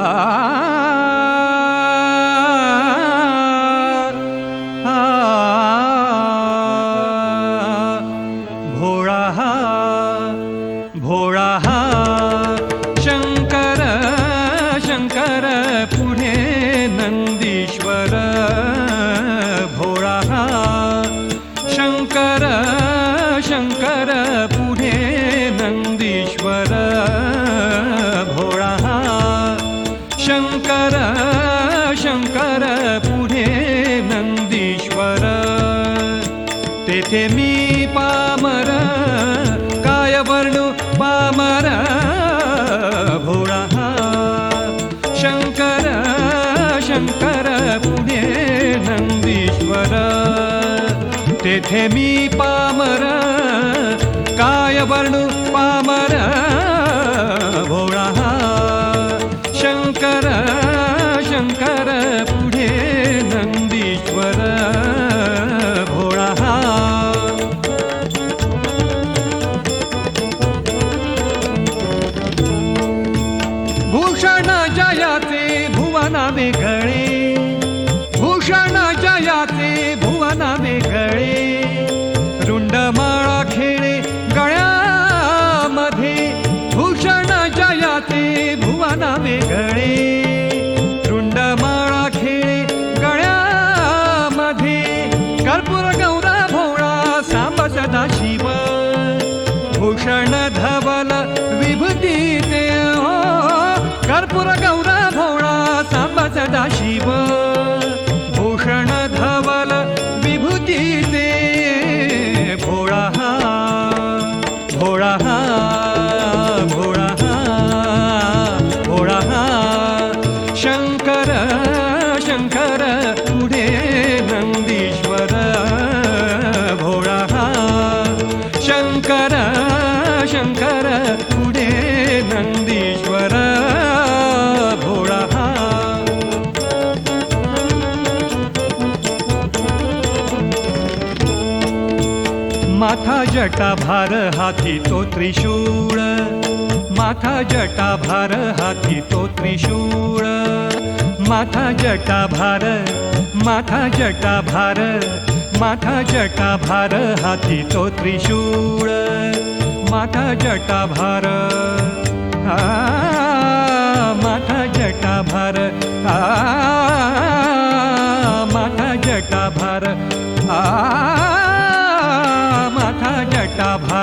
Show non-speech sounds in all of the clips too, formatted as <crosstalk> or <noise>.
ah <laughs> पुढे नंदीश्वर। तेथे मी पामर काय वर्णू पामर भोळा हा शंकर शंकर पुढे नंदीश्वर। तेथे मी पामर काय वर्णू पामर वेगळे भूषण जयाचे भुवना वेगळे रुंडमाळा खेळे गळ्यामध्ये. भूषण जयाचे भुवना वेगळे रुंडमाळा खेळे गळ्यामध्ये. कर्पूर गौरा भोळा सांब सदा शिव. भूषण धवल विभूती ते हो. कर्पूर गौरा सांब सदा शिव भूषण धवल विभूती ते भोळा हा भोळा हा भोळा हा भोळा हा। शंकर शंकर पुढे माथा जटा भार हाती तो त्रिशूळ. माथा जटा भार हाती तो त्रिशूळ. माथा जटा भार माथा जटा भार माथा जटा भार हाती तो त्रिशूळ. माथा जटा भार आ, माथा जटा भार आ, माथा जटा भार आ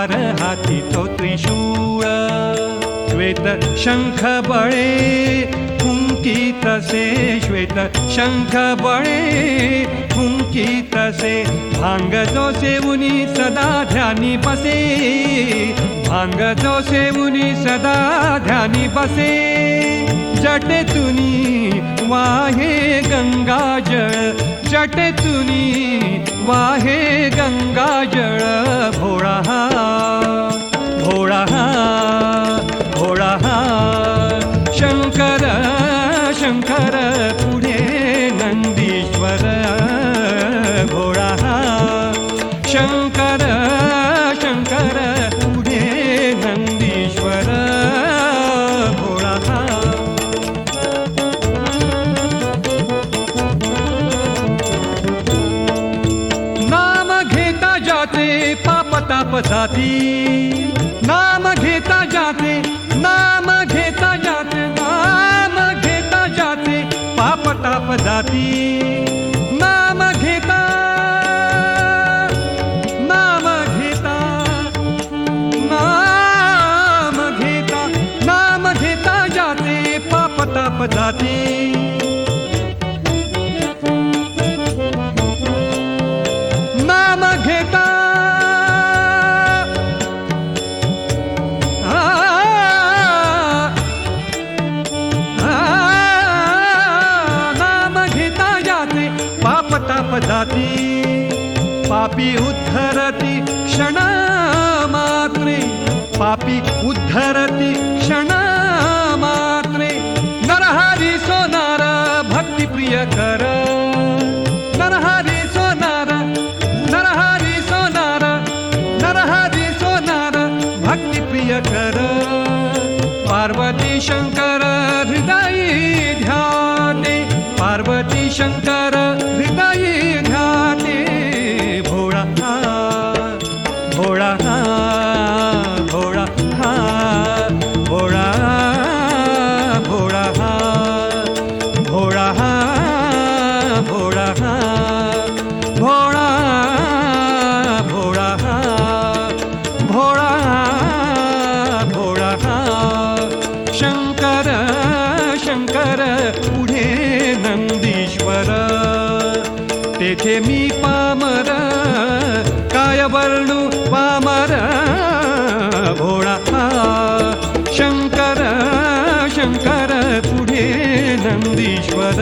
चार भार हाती तो त्रिशूळ श्वेत शंख बळे फुंकी तसे श्वेत शंख बळे फुंकी तसे भांग जो सेवुनी सदा ध्यानी बसे भांग जो सेवुनी सदा ध्यानी बसे। जटे तुनी वाहे गंगा जळ जटे तुनी वाहे गंगा जळ भोळा हा जाती नाम घेता जाते नाम घेता जाते नाम घेता जाते पाप ताप जाती। नाम घेता नाम घेता नाम घेता जाते पाप ताप जाती पापी उद्धरति क्षणमात्रे पापी उद्धरति क्षणमात्रे। नरहरि नरहारि सोनार भक्तिप्रियकर सोनार नरहारि सोनार नरहारि सोनार भक्तिप्रिय पार्वती शङ्कर हृदय पार्वती शंकर हृदयी ध्याने भोळा हा भोळा हा भोळा हा भोळा भोळा हा भोळा हा भोळा हा भोळा भोळा हा भोळा भोळा हा शंकर नंदीश्वर। तेथे मी पामर काय वर्णू पामर भोळा हा शंकर शंकर पुढे नंदीश्वर